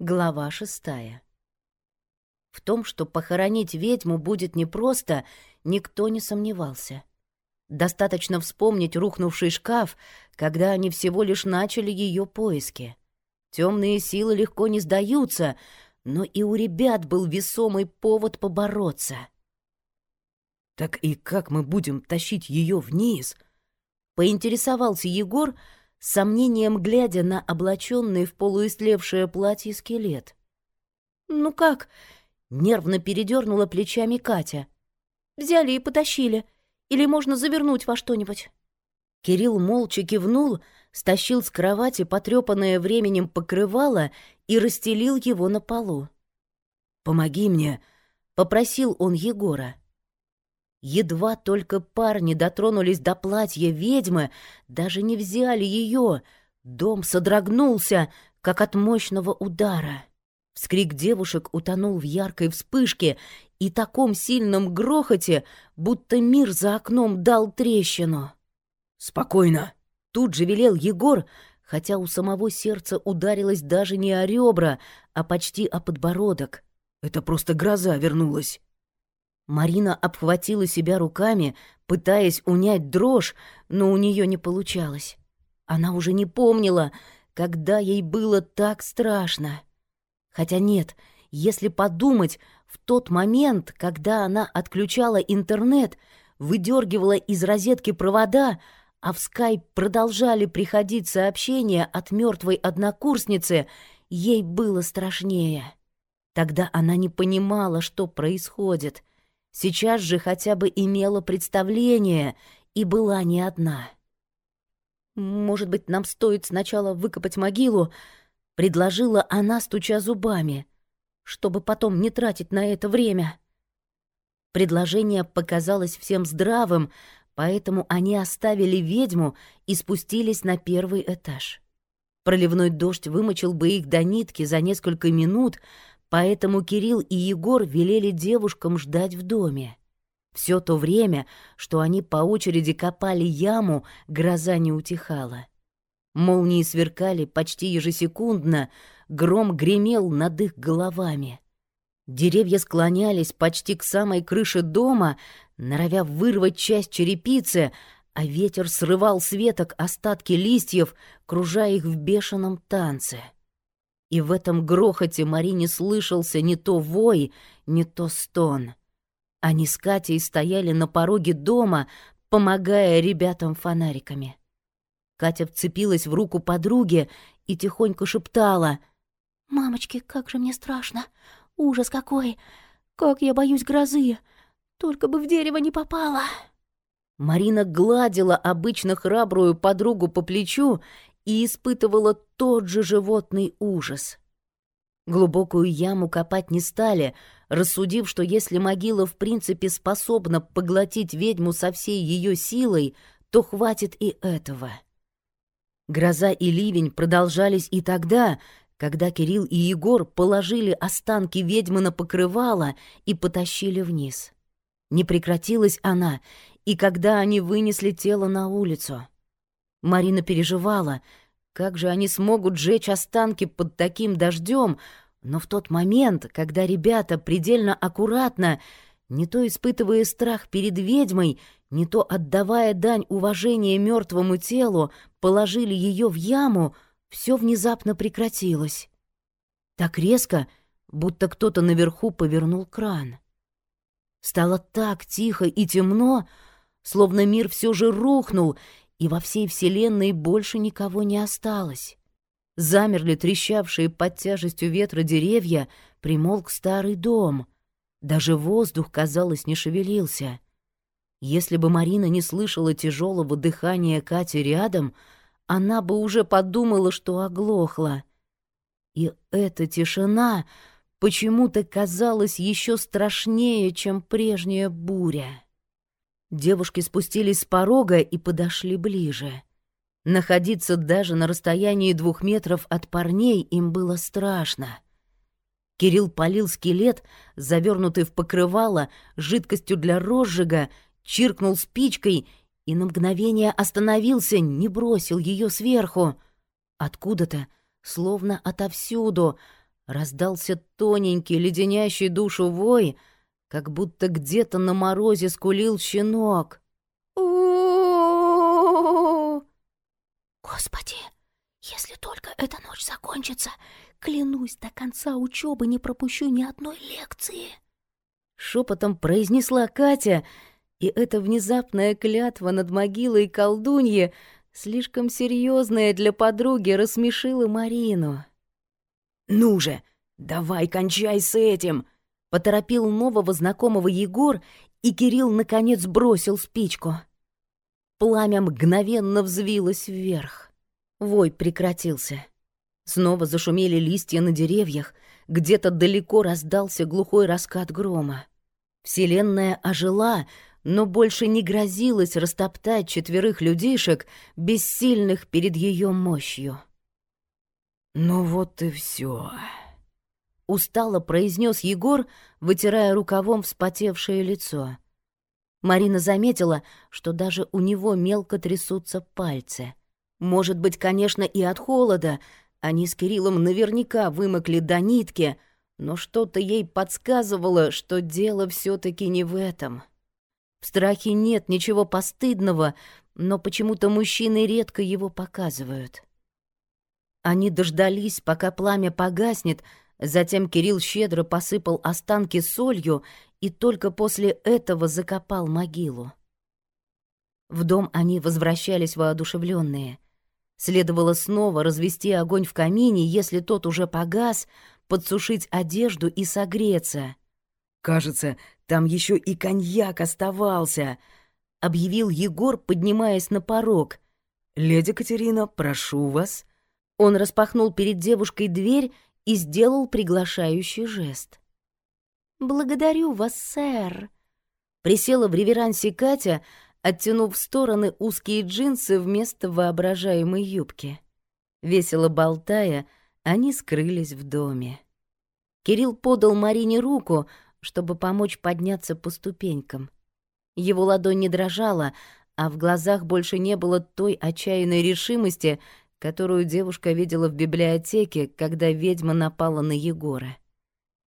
Глава шестая. В том, что похоронить ведьму будет непросто, никто не сомневался. Достаточно вспомнить рухнувший шкаф, когда они всего лишь начали ее поиски. Темные силы легко не сдаются, но и у ребят был весомый повод побороться. «Так и как мы будем тащить ее вниз?» — поинтересовался Егор, с сомнением глядя на облаченный в полуистлевшее платье скелет. «Ну как?» — нервно передернула плечами Катя. «Взяли и потащили. Или можно завернуть во что-нибудь?» Кирилл молча кивнул, стащил с кровати потрепанное временем покрывало и расстелил его на полу. «Помоги мне», — попросил он Егора. Едва только парни дотронулись до платья ведьмы, даже не взяли ее. Дом содрогнулся, как от мощного удара. Вскрик девушек утонул в яркой вспышке и таком сильном грохоте, будто мир за окном дал трещину. «Спокойно!» — тут же велел Егор, хотя у самого сердца ударилось даже не о ребра, а почти о подбородок. «Это просто гроза вернулась!» Марина обхватила себя руками, пытаясь унять дрожь, но у нее не получалось. Она уже не помнила, когда ей было так страшно. Хотя нет, если подумать, в тот момент, когда она отключала интернет, выдергивала из розетки провода, а в скайп продолжали приходить сообщения от мертвой однокурсницы, ей было страшнее. Тогда она не понимала, что происходит. Сейчас же хотя бы имела представление и была не одна. «Может быть, нам стоит сначала выкопать могилу?» — предложила она, стуча зубами, чтобы потом не тратить на это время. Предложение показалось всем здравым, поэтому они оставили ведьму и спустились на первый этаж. Проливной дождь вымочил бы их до нитки за несколько минут, Поэтому Кирилл и Егор велели девушкам ждать в доме. Все то время, что они по очереди копали яму, гроза не утихала. Молнии сверкали почти ежесекундно, гром гремел над их головами. Деревья склонялись почти к самой крыше дома, норовя вырвать часть черепицы, а ветер срывал с веток остатки листьев, кружая их в бешеном танце. И в этом грохоте Марине слышался не то вой, не то стон. Они с Катей стояли на пороге дома, помогая ребятам фонариками. Катя вцепилась в руку подруги и тихонько шептала. «Мамочки, как же мне страшно! Ужас какой! Как я боюсь грозы! Только бы в дерево не попала!» Марина гладила обычно храбрую подругу по плечу и испытывала тот же животный ужас. Глубокую яму копать не стали, рассудив, что если могила в принципе способна поглотить ведьму со всей ее силой, то хватит и этого. Гроза и ливень продолжались и тогда, когда Кирилл и Егор положили останки ведьмы на покрывало и потащили вниз. Не прекратилась она, и когда они вынесли тело на улицу — Марина переживала, как же они смогут сжечь останки под таким дождем, но в тот момент, когда ребята предельно аккуратно, не то испытывая страх перед ведьмой, не то отдавая дань уважения мертвому телу, положили ее в яму, все внезапно прекратилось. Так резко, будто кто-то наверху повернул кран. Стало так тихо и темно, словно мир все же рухнул, и во всей вселенной больше никого не осталось. Замерли трещавшие под тяжестью ветра деревья, примолк старый дом. Даже воздух, казалось, не шевелился. Если бы Марина не слышала тяжелого дыхания Кати рядом, она бы уже подумала, что оглохла. И эта тишина почему-то казалась еще страшнее, чем прежняя буря. Девушки спустились с порога и подошли ближе. Находиться даже на расстоянии двух метров от парней им было страшно. Кирилл полил скелет, завернутый в покрывало, жидкостью для розжига, чиркнул спичкой и на мгновение остановился, не бросил ее сверху. Откуда-то, словно отовсюду, раздался тоненький, леденящий душу вой, как будто где-то на морозе скулил щенок. Господи, если только эта ночь закончится, клянусь, до конца учебы не пропущу ни одной лекции. Шепотом произнесла Катя, и эта внезапная клятва над могилой колдуньи, слишком серьезная для подруги, рассмешила Марину. «Ну же, давай кончай с этим!» — поторопил нового знакомого Егор, и Кирилл наконец бросил спичку. Пламя мгновенно взвилось вверх. Вой прекратился. Снова зашумели листья на деревьях, где-то далеко раздался глухой раскат грома. Вселенная ожила, но больше не грозилась растоптать четверых людишек, бессильных перед ее мощью. «Ну вот и все, устало произнес Егор, вытирая рукавом вспотевшее лицо. Марина заметила, что даже у него мелко трясутся пальцы. Может быть, конечно, и от холода. Они с Кириллом наверняка вымокли до нитки, но что-то ей подсказывало, что дело все таки не в этом. В страхе нет ничего постыдного, но почему-то мужчины редко его показывают. Они дождались, пока пламя погаснет, затем Кирилл щедро посыпал останки солью и только после этого закопал могилу. В дом они возвращались воодушевленные. Следовало снова развести огонь в камине, если тот уже погас, подсушить одежду и согреться. «Кажется, там еще и коньяк оставался», — объявил Егор, поднимаясь на порог. «Леди Катерина, прошу вас». Он распахнул перед девушкой дверь и сделал приглашающий жест. «Благодарю вас, сэр». Присела в реверансе Катя, оттянув в стороны узкие джинсы вместо воображаемой юбки. Весело болтая, они скрылись в доме. Кирилл подал Марине руку, чтобы помочь подняться по ступенькам. Его ладонь не дрожала, а в глазах больше не было той отчаянной решимости, которую девушка видела в библиотеке, когда ведьма напала на Егора.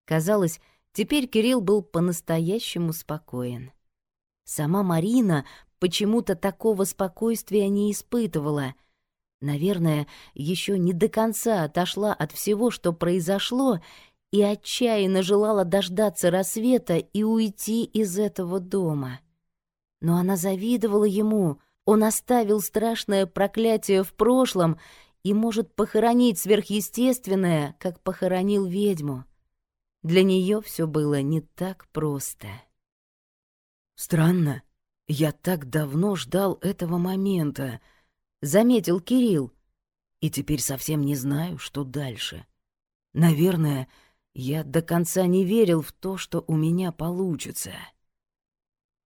Казалось, Теперь Кирилл был по-настоящему спокоен. Сама Марина почему-то такого спокойствия не испытывала. Наверное, еще не до конца отошла от всего, что произошло, и отчаянно желала дождаться рассвета и уйти из этого дома. Но она завидовала ему. Он оставил страшное проклятие в прошлом и может похоронить сверхъестественное, как похоронил ведьму. Для нее все было не так просто. «Странно, я так давно ждал этого момента», — заметил Кирилл. «И теперь совсем не знаю, что дальше. Наверное, я до конца не верил в то, что у меня получится».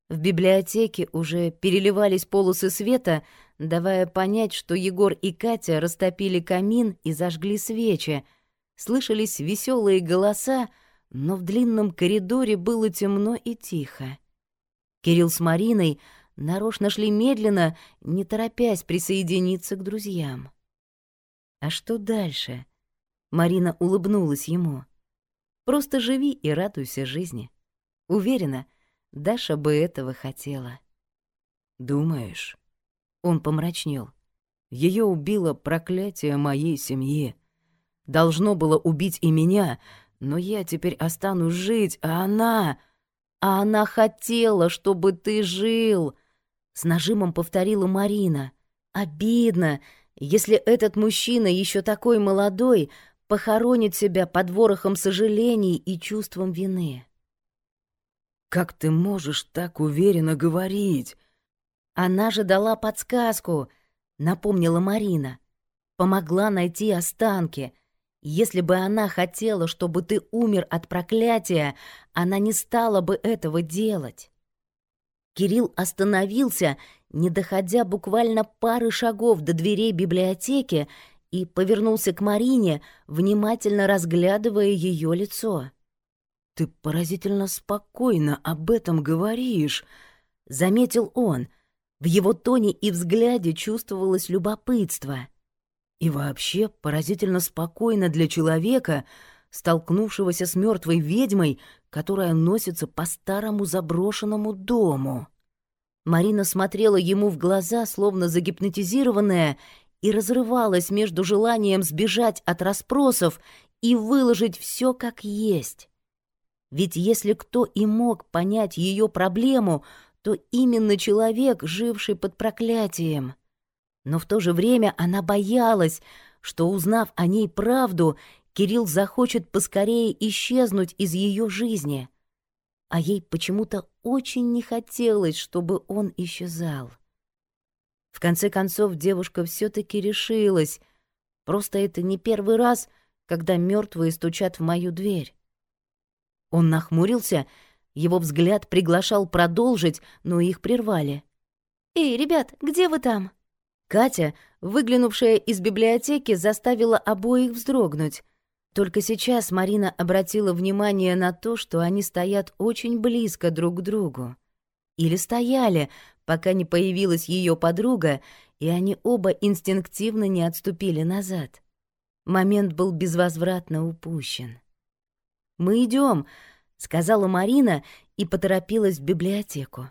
В библиотеке уже переливались полосы света, давая понять, что Егор и Катя растопили камин и зажгли свечи. Слышались веселые голоса, но в длинном коридоре было темно и тихо. Кирилл с Мариной нарочно шли медленно, не торопясь присоединиться к друзьям. «А что дальше?» Марина улыбнулась ему. «Просто живи и радуйся жизни. Уверена, Даша бы этого хотела». «Думаешь?» Он помрачнел. Ее убило проклятие моей семьи. Должно было убить и меня, но я теперь останусь жить, а она... А она хотела, чтобы ты жил, с нажимом повторила Марина. Обидно, если этот мужчина еще такой молодой похоронит себя под ворохом сожалений и чувством вины. Как ты можешь так уверенно говорить? Она же дала подсказку, напомнила Марина. Помогла найти останки — если бы она хотела, чтобы ты умер от проклятия, она не стала бы этого делать. Кирилл остановился, не доходя буквально пары шагов до дверей библиотеки, и повернулся к Марине, внимательно разглядывая ее лицо. «Ты поразительно спокойно об этом говоришь», — заметил он. В его тоне и взгляде чувствовалось любопытство — и вообще поразительно спокойно для человека, столкнувшегося с мертвой ведьмой, которая носится по старому заброшенному дому. Марина смотрела ему в глаза, словно загипнотизированная, и разрывалась между желанием сбежать от расспросов и выложить все как есть. Ведь если кто и мог понять ее проблему, то именно человек, живший под проклятием. Но в то же время она боялась, что, узнав о ней правду, Кирилл захочет поскорее исчезнуть из ее жизни. А ей почему-то очень не хотелось, чтобы он исчезал. В конце концов, девушка все таки решилась. Просто это не первый раз, когда мертвые стучат в мою дверь. Он нахмурился, его взгляд приглашал продолжить, но их прервали. «Эй, ребят, где вы там?» Катя, выглянувшая из библиотеки, заставила обоих вздрогнуть. Только сейчас Марина обратила внимание на то, что они стоят очень близко друг к другу. Или стояли, пока не появилась ее подруга, и они оба инстинктивно не отступили назад. Момент был безвозвратно упущен. «Мы идем, сказала Марина и поторопилась в библиотеку.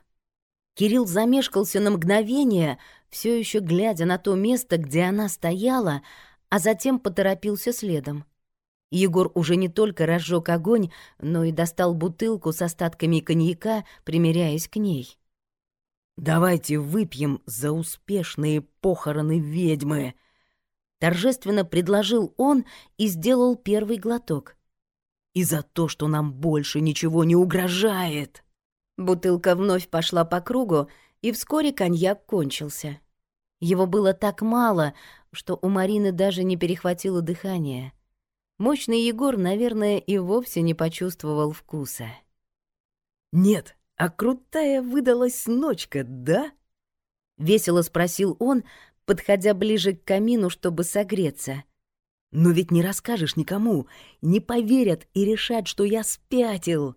Кирилл замешкался на мгновение, все еще глядя на то место, где она стояла, а затем поторопился следом. Егор уже не только разжег огонь, но и достал бутылку с остатками коньяка, примеряясь к ней. «Давайте выпьем за успешные похороны ведьмы», — торжественно предложил он и сделал первый глоток. «И за то, что нам больше ничего не угрожает». Бутылка вновь пошла по кругу, и вскоре коньяк кончился. Его было так мало, что у Марины даже не перехватило дыхание. Мощный Егор, наверное, и вовсе не почувствовал вкуса. «Нет, а крутая выдалась ночка, да?» — весело спросил он, подходя ближе к камину, чтобы согреться. «Но ведь не расскажешь никому, не поверят и решат, что я спятил».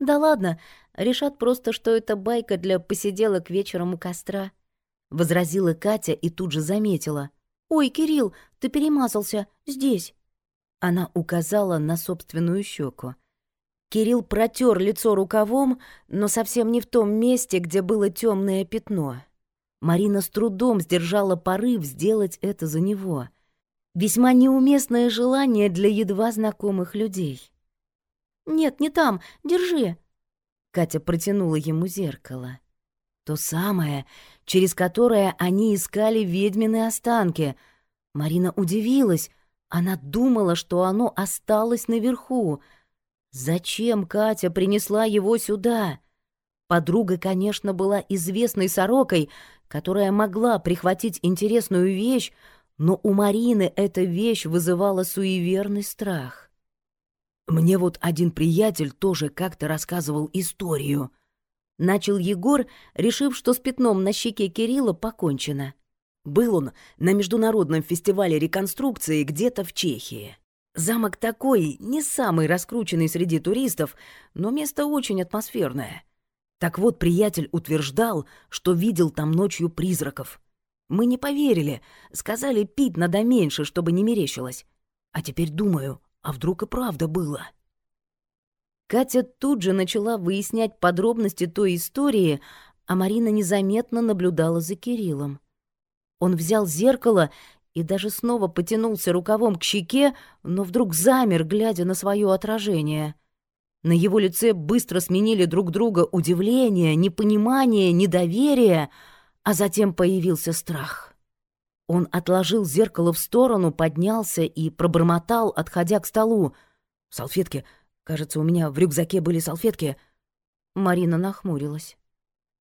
«Да ладно, решат просто, что это байка для посиделок вечером у костра», — возразила Катя и тут же заметила. «Ой, Кирилл, ты перемазался, здесь». Она указала на собственную щеку. Кирилл протер лицо рукавом, но совсем не в том месте, где было темное пятно. Марина с трудом сдержала порыв сделать это за него. Весьма неуместное желание для едва знакомых людей. «Нет, не там, держи!» Катя протянула ему зеркало. То самое, через которое они искали ведьмины останки. Марина удивилась. Она думала, что оно осталось наверху — Зачем Катя принесла его сюда? Подруга, конечно, была известной сорокой, которая могла прихватить интересную вещь, но у Марины эта вещь вызывала суеверный страх. «Мне вот один приятель тоже как-то рассказывал историю», — начал Егор, решив, что с пятном на щеке Кирилла покончено. Был он на международном фестивале реконструкции где-то в Чехии. Замок такой, не самый раскрученный среди туристов, но место очень атмосферное. Так вот, приятель утверждал, что видел там ночью призраков. Мы не поверили, сказали пить надо меньше, чтобы не мерещилось. А теперь думаю, а вдруг и правда было? Катя тут же начала выяснять подробности той истории, а Марина незаметно наблюдала за Кириллом. Он взял зеркало и даже снова потянулся рукавом к щеке, но вдруг замер, глядя на свое отражение. На его лице быстро сменили друг друга удивление, непонимание, недоверие, а затем появился страх. Он отложил зеркало в сторону, поднялся и пробормотал, отходя к столу. «Салфетки. Кажется, у меня в рюкзаке были салфетки». Марина нахмурилась.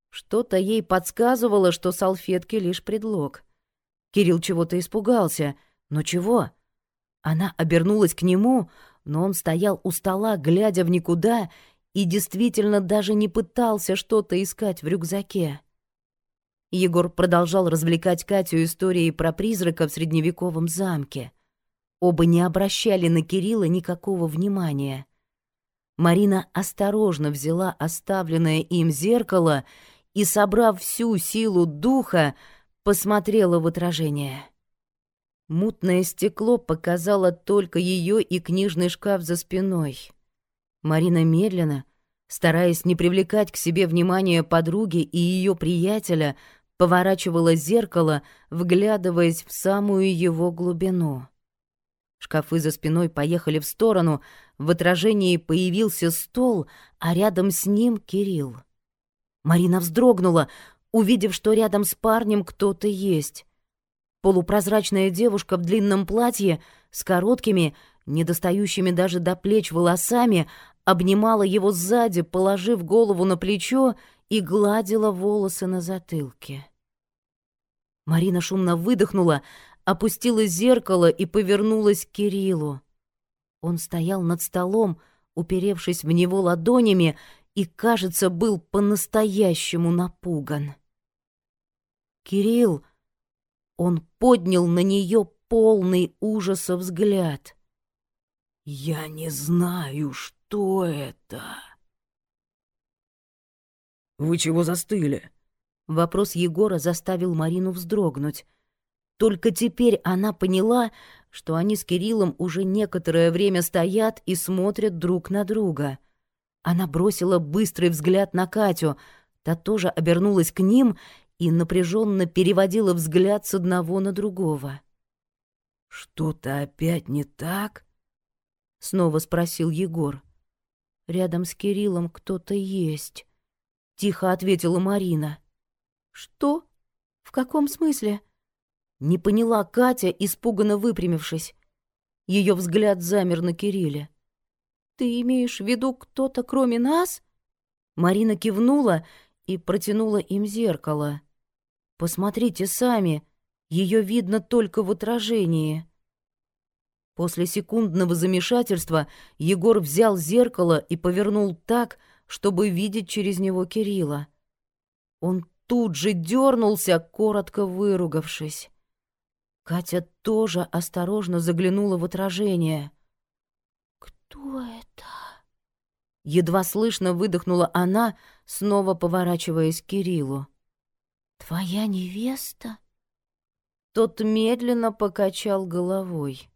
Что-то ей подсказывало, что салфетки — лишь предлог — Кирилл чего-то испугался. Но чего? Она обернулась к нему, но он стоял у стола, глядя в никуда, и действительно даже не пытался что-то искать в рюкзаке. Егор продолжал развлекать Катю историей про призрака в средневековом замке. Оба не обращали на Кирилла никакого внимания. Марина осторожно взяла оставленное им зеркало и, собрав всю силу духа, посмотрела в отражение. Мутное стекло показало только ее и книжный шкаф за спиной. Марина медленно, стараясь не привлекать к себе внимания подруги и ее приятеля, поворачивала зеркало, вглядываясь в самую его глубину. Шкафы за спиной поехали в сторону, в отражении появился стол, а рядом с ним Кирилл. Марина вздрогнула, увидев, что рядом с парнем кто-то есть. Полупрозрачная девушка в длинном платье с короткими, недостающими даже до плеч волосами, обнимала его сзади, положив голову на плечо и гладила волосы на затылке. Марина шумно выдохнула, опустила зеркало и повернулась к Кириллу. Он стоял над столом, уперевшись в него ладонями, и, кажется, был по-настоящему напуган. «Кирилл!» Он поднял на нее полный ужаса взгляд. «Я не знаю, что это». «Вы чего застыли?» Вопрос Егора заставил Марину вздрогнуть. Только теперь она поняла, что они с Кириллом уже некоторое время стоят и смотрят друг на друга. Она бросила быстрый взгляд на Катю, та тоже обернулась к ним и напряженно переводила взгляд с одного на другого. «Что-то опять не так?» — снова спросил Егор. «Рядом с Кириллом кто-то есть», — тихо ответила Марина. «Что? В каком смысле?» Не поняла Катя, испуганно выпрямившись. Ее взгляд замер на Кирилле. «Ты имеешь в виду кто-то кроме нас?» Марина кивнула и протянула им зеркало. Посмотрите сами, ее видно только в отражении. После секундного замешательства Егор взял зеркало и повернул так, чтобы видеть через него Кирилла. Он тут же дернулся, коротко выругавшись. Катя тоже осторожно заглянула в отражение. «Кто это?» Едва слышно выдохнула она, снова поворачиваясь к Кириллу. «Твоя невеста?» Тот медленно покачал головой.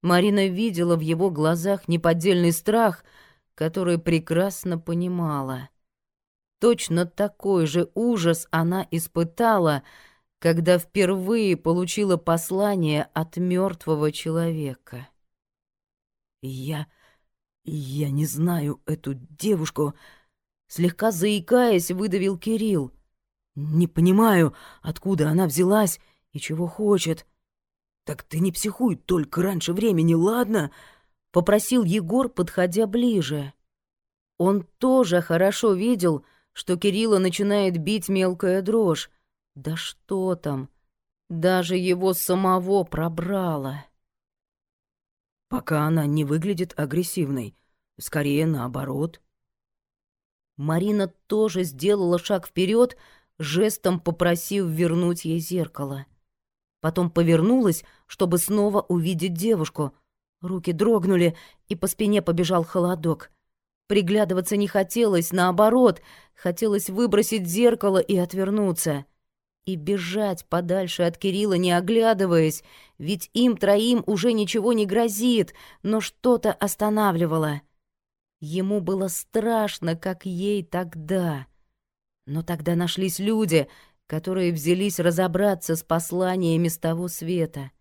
Марина видела в его глазах неподдельный страх, который прекрасно понимала. Точно такой же ужас она испытала, когда впервые получила послание от мертвого человека. «Я... я не знаю эту девушку», — слегка заикаясь, выдавил Кирилл. Не понимаю, откуда она взялась и чего хочет. Так ты не психуй только раньше времени, ладно? Попросил Егор, подходя ближе. Он тоже хорошо видел, что Кирилла начинает бить мелкая дрожь. Да что там, даже его самого пробрало. Пока она не выглядит агрессивной, скорее наоборот. Марина тоже сделала шаг вперед, жестом попросив вернуть ей зеркало. Потом повернулась, чтобы снова увидеть девушку. Руки дрогнули, и по спине побежал холодок. Приглядываться не хотелось, наоборот, хотелось выбросить зеркало и отвернуться. И бежать подальше от Кирилла, не оглядываясь, ведь им троим уже ничего не грозит, но что-то останавливало. Ему было страшно, как ей тогда. Но тогда нашлись люди, которые взялись разобраться с посланиями с того света.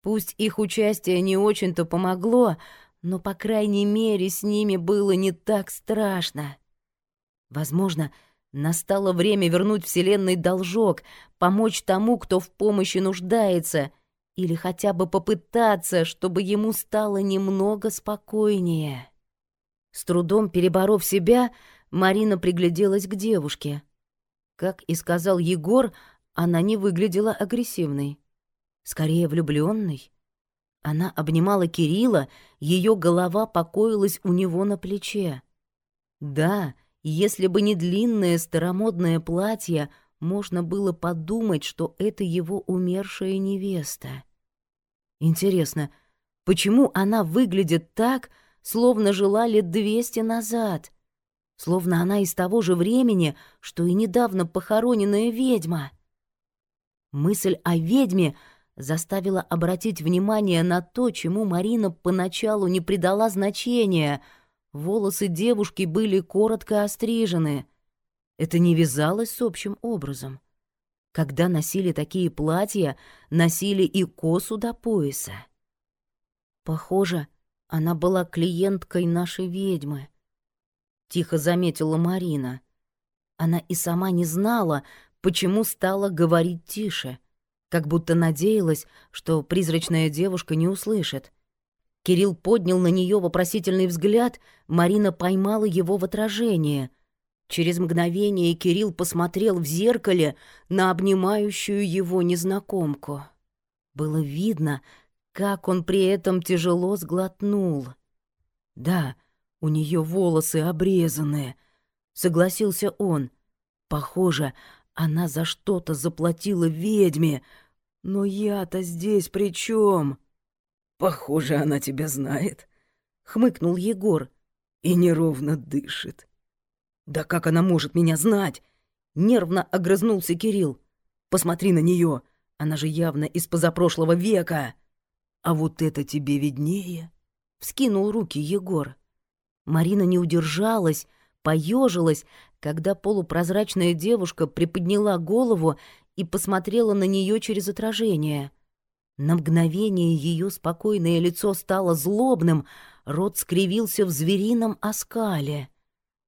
Пусть их участие не очень-то помогло, но, по крайней мере, с ними было не так страшно. Возможно, настало время вернуть Вселенной должок, помочь тому, кто в помощи нуждается, или хотя бы попытаться, чтобы ему стало немного спокойнее. С трудом переборов себя, Марина пригляделась к девушке. Как и сказал Егор, она не выглядела агрессивной. Скорее, влюбленной. Она обнимала Кирилла, ее голова покоилась у него на плече. Да, если бы не длинное старомодное платье, можно было подумать, что это его умершая невеста. Интересно, почему она выглядит так, словно жила лет двести назад? Словно она из того же времени, что и недавно похороненная ведьма. Мысль о ведьме заставила обратить внимание на то, чему Марина поначалу не придала значения. Волосы девушки были коротко острижены. Это не вязалось с общим образом. Когда носили такие платья, носили и косу до пояса. Похоже, она была клиенткой нашей ведьмы. Тихо заметила Марина. Она и сама не знала, почему стала говорить тише, как будто надеялась, что призрачная девушка не услышит. Кирилл поднял на нее вопросительный взгляд, Марина поймала его в отражение. Через мгновение Кирилл посмотрел в зеркале на обнимающую его незнакомку. Было видно, как он при этом тяжело сглотнул. «Да, у нее волосы обрезанные», — согласился он. «Похоже, она за что-то заплатила ведьме. Но я-то здесь при чем? Похоже, она тебя знает, хмыкнул Егор и неровно дышит. Да как она может меня знать? Нервно огрызнулся Кирилл. Посмотри на нее, она же явно из позапрошлого века. А вот это тебе виднее, вскинул руки Егор. Марина не удержалась, поежилась, когда полупрозрачная девушка приподняла голову и посмотрела на нее через отражение. На мгновение ее спокойное лицо стало злобным, рот скривился в зверином оскале.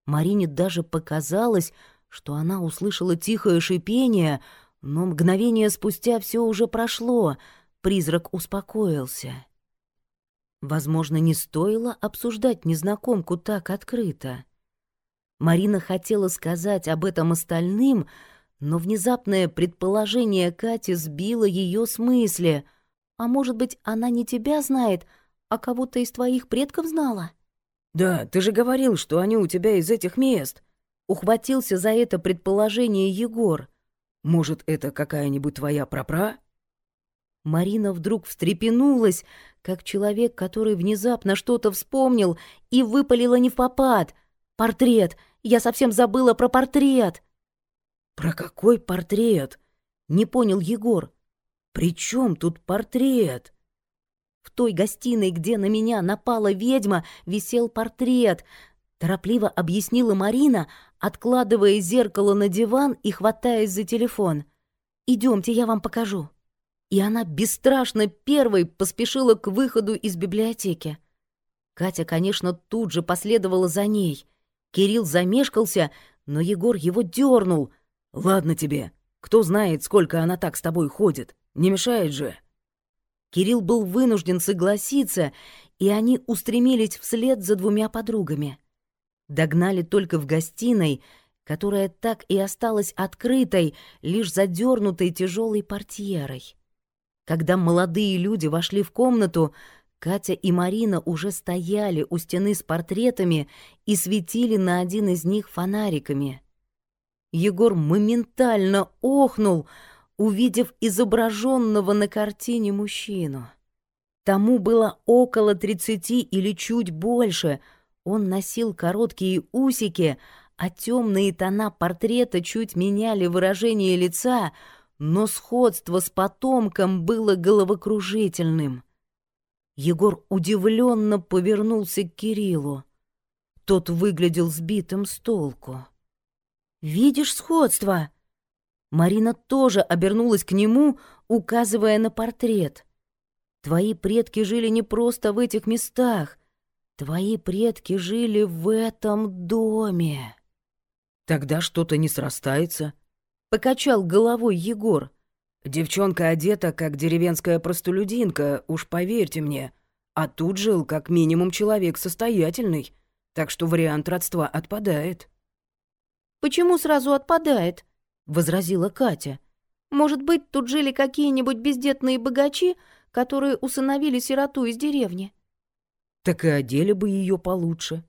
Марине даже показалось, что она услышала тихое шипение, но мгновение спустя все уже прошло, призрак успокоился. Возможно, не стоило обсуждать незнакомку так открыто. Марина хотела сказать об этом остальным, но внезапное предположение Кати сбило ее с мысли. «А может быть, она не тебя знает, а кого-то из твоих предков знала?» «Да, ты же говорил, что они у тебя из этих мест!» Ухватился за это предположение Егор. «Может, это какая-нибудь твоя прапра?» Марина вдруг встрепенулась, как человек, который внезапно что-то вспомнил и выпалила не в попад. «Портрет! Я совсем забыла про портрет!» «Про какой портрет?» — не понял Егор. «При чем тут портрет?» В той гостиной, где на меня напала ведьма, висел портрет. Торопливо объяснила Марина, откладывая зеркало на диван и хватаясь за телефон. «Идемте, я вам покажу». И она бесстрашно первой поспешила к выходу из библиотеки. Катя, конечно, тут же последовала за ней — Кирилл замешкался, но Егор его дернул. «Ладно тебе. Кто знает, сколько она так с тобой ходит. Не мешает же». Кирилл был вынужден согласиться, и они устремились вслед за двумя подругами. Догнали только в гостиной, которая так и осталась открытой, лишь задернутой тяжелой портьерой. Когда молодые люди вошли в комнату, Катя и Марина уже стояли у стены с портретами и светили на один из них фонариками. Егор моментально охнул, увидев изображенного на картине мужчину. Тому было около тридцати или чуть больше. Он носил короткие усики, а темные тона портрета чуть меняли выражение лица, но сходство с потомком было головокружительным. Егор удивленно повернулся к Кириллу. Тот выглядел сбитым с толку. «Видишь сходство?» Марина тоже обернулась к нему, указывая на портрет. «Твои предки жили не просто в этих местах. Твои предки жили в этом доме». «Тогда что-то не срастается», — покачал головой Егор. Девчонка одета, как деревенская простолюдинка, уж поверьте мне. А тут жил как минимум человек состоятельный, так что вариант родства отпадает». «Почему сразу отпадает?» — возразила Катя. «Может быть, тут жили какие-нибудь бездетные богачи, которые усыновили сироту из деревни?» «Так и одели бы ее получше».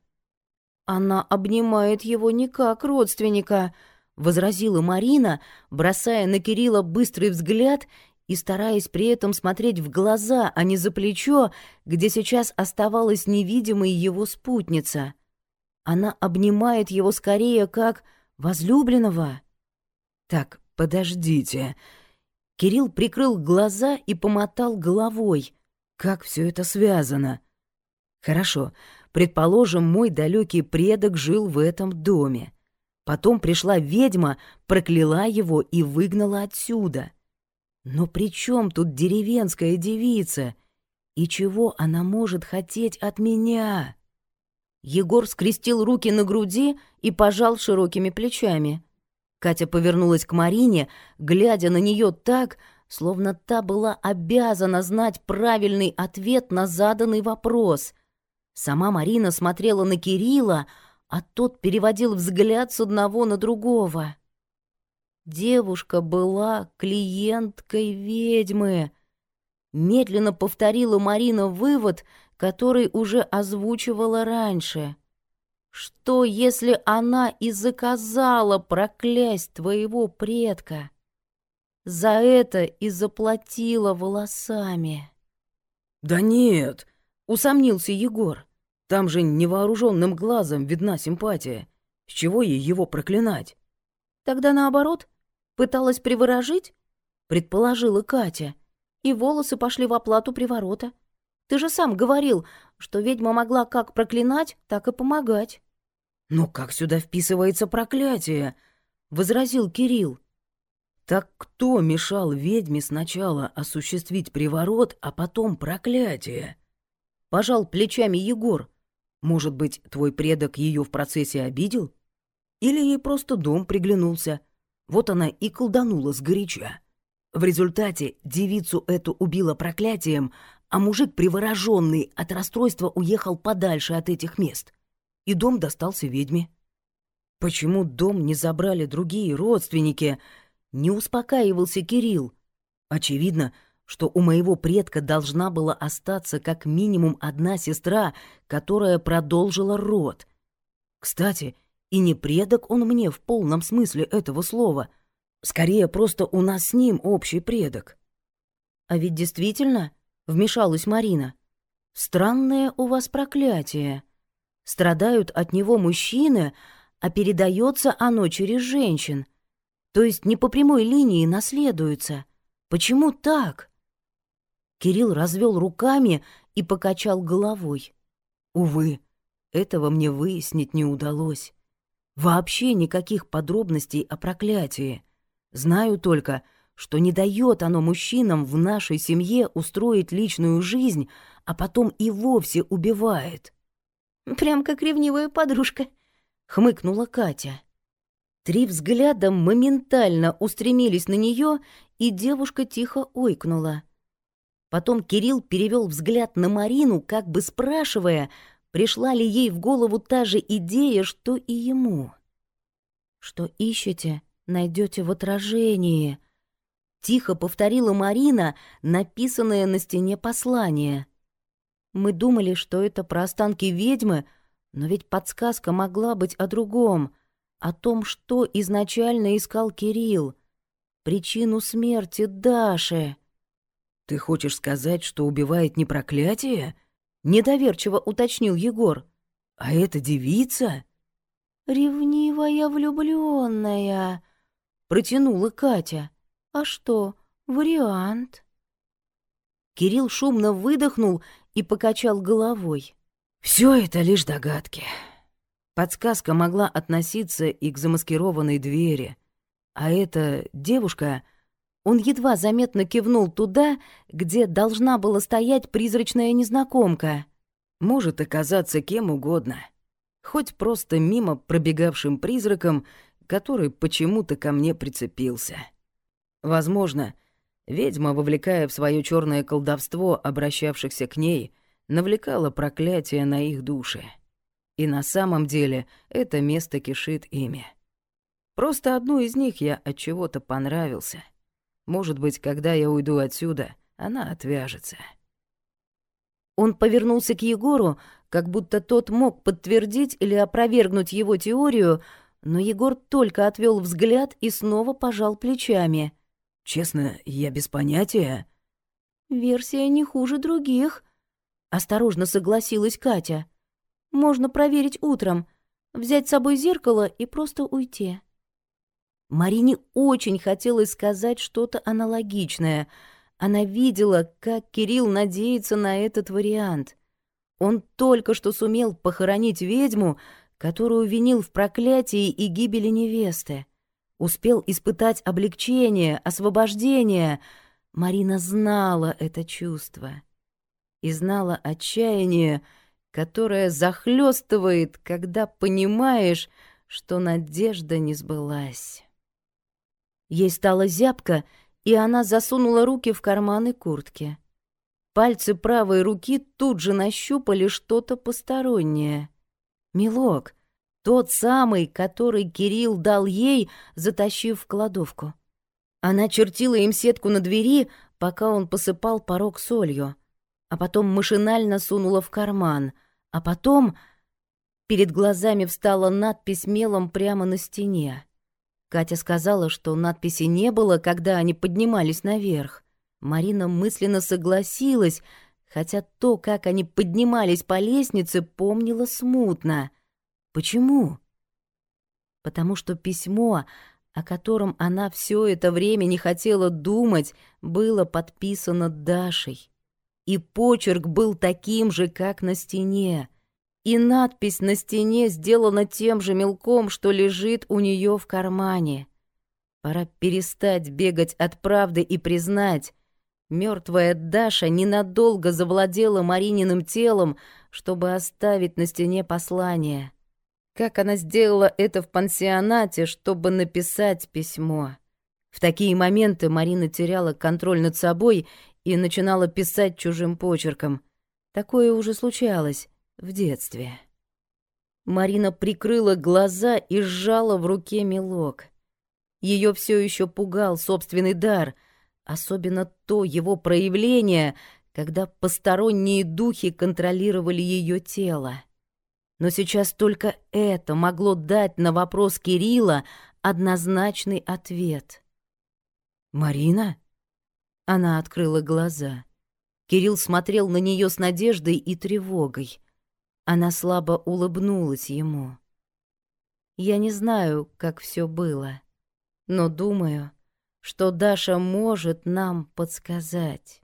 «Она обнимает его не как родственника», возразила Марина, бросая на Кирилла быстрый взгляд и стараясь при этом смотреть в глаза, а не за плечо, где сейчас оставалась невидимой его спутница. Она обнимает его скорее как возлюбленного. «Так, подождите». Кирилл прикрыл глаза и помотал головой. Как все это связано? Хорошо, предположим, мой далекий предок жил в этом доме. Потом пришла ведьма, прокляла его и выгнала отсюда. Но при чем тут деревенская девица? И чего она может хотеть от меня? Егор скрестил руки на груди и пожал широкими плечами. Катя повернулась к Марине, глядя на нее так, словно та была обязана знать правильный ответ на заданный вопрос. Сама Марина смотрела на Кирилла, а тот переводил взгляд с одного на другого. Девушка была клиенткой ведьмы. Медленно повторила Марина вывод, который уже озвучивала раньше. Что, если она и заказала проклясть твоего предка? За это и заплатила волосами. «Да нет», — усомнился Егор. «Там же невооруженным глазом видна симпатия. С чего ей его проклинать?» «Тогда наоборот, пыталась приворожить?» — предположила Катя. И волосы пошли в оплату приворота. Ты же сам говорил, что ведьма могла как проклинать, так и помогать. «Но как сюда вписывается проклятие?» — возразил Кирилл. «Так кто мешал ведьме сначала осуществить приворот, а потом проклятие?» Пожал плечами Егор. «Может быть, твой предок ее в процессе обидел? Или ей просто дом приглянулся? Вот она и колданула сгоряча. В результате девицу эту убило проклятием, а мужик, привороженный от расстройства, уехал подальше от этих мест. И дом достался ведьме. Почему дом не забрали другие родственники? Не успокаивался Кирилл. Очевидно, что у моего предка должна была остаться как минимум одна сестра, которая продолжила род. Кстати, и не предок он мне в полном смысле этого слова. Скорее, просто у нас с ним общий предок. А ведь действительно вмешалась Марина. «Странное у вас проклятие. Страдают от него мужчины, а передается оно через женщин. То есть не по прямой линии наследуется. Почему так?» Кирилл развел руками и покачал головой. «Увы, этого мне выяснить не удалось. Вообще никаких подробностей о проклятии. Знаю только, что не дает оно мужчинам в нашей семье устроить личную жизнь, а потом и вовсе убивает. «Прям как ревнивая подружка», — хмыкнула Катя. Три взгляда моментально устремились на нее, и девушка тихо ойкнула. Потом Кирилл перевел взгляд на Марину, как бы спрашивая, пришла ли ей в голову та же идея, что и ему. «Что ищете, найдете в отражении», Тихо повторила Марина, написанное на стене послание. Мы думали, что это про останки ведьмы, но ведь подсказка могла быть о другом, о том, что изначально искал Кирилл. Причину смерти Даши. «Ты хочешь сказать, что убивает не проклятие?» — недоверчиво уточнил Егор. «А эта девица?» «Ревнивая влюбленная, протянула Катя. А что, вариант? Кирилл шумно выдохнул и покачал головой. Все это лишь догадки. Подсказка могла относиться и к замаскированной двери. А эта девушка... Он едва заметно кивнул туда, где должна была стоять призрачная незнакомка. Может оказаться кем угодно. Хоть просто мимо пробегавшим призраком, который почему-то ко мне прицепился. Возможно, ведьма, вовлекая в свое черное колдовство обращавшихся к ней, навлекала проклятие на их души. И на самом деле это место кишит ими. Просто одну из них я от чего-то понравился. Может быть, когда я уйду отсюда, она отвяжется. Он повернулся к Егору, как будто тот мог подтвердить или опровергнуть его теорию, но Егор только отвел взгляд и снова пожал плечами. Честно, я без понятия. Версия не хуже других. Осторожно согласилась Катя. Можно проверить утром, взять с собой зеркало и просто уйти. Марине очень хотелось сказать что-то аналогичное. Она видела, как Кирилл надеется на этот вариант. Он только что сумел похоронить ведьму, которую винил в проклятии и гибели невесты. Успел испытать облегчение, освобождение. Марина знала это чувство. И знала отчаяние, которое захлестывает, когда понимаешь, что надежда не сбылась. Ей стало зябко, и она засунула руки в карманы куртки. Пальцы правой руки тут же нащупали что-то постороннее. Милок, тот самый, который Кирилл дал ей, затащив в кладовку. Она чертила им сетку на двери, пока он посыпал порог солью, а потом машинально сунула в карман, а потом перед глазами встала надпись мелом прямо на стене. Катя сказала, что надписи не было, когда они поднимались наверх. Марина мысленно согласилась, хотя то, как они поднимались по лестнице, помнила смутно. Почему? Потому что письмо, о котором она все это время не хотела думать, было подписано Дашей. И почерк был таким же, как на стене — и надпись на стене сделана тем же мелком, что лежит у нее в кармане. Пора перестать бегать от правды и признать, мертвая Даша ненадолго завладела Марининым телом, чтобы оставить на стене послание. Как она сделала это в пансионате, чтобы написать письмо. В такие моменты Марина теряла контроль над собой и начинала писать чужим почерком. Такое уже случалось в детстве. Марина прикрыла глаза и сжала в руке мелок. Ее все еще пугал собственный дар, особенно то его проявление, когда посторонние духи контролировали ее тело. Но сейчас только это могло дать на вопрос Кирилла однозначный ответ. «Марина?» Она открыла глаза. Кирилл смотрел на нее с надеждой и тревогой. Она слабо улыбнулась ему. Я не знаю, как все было, но думаю, что Даша может нам подсказать.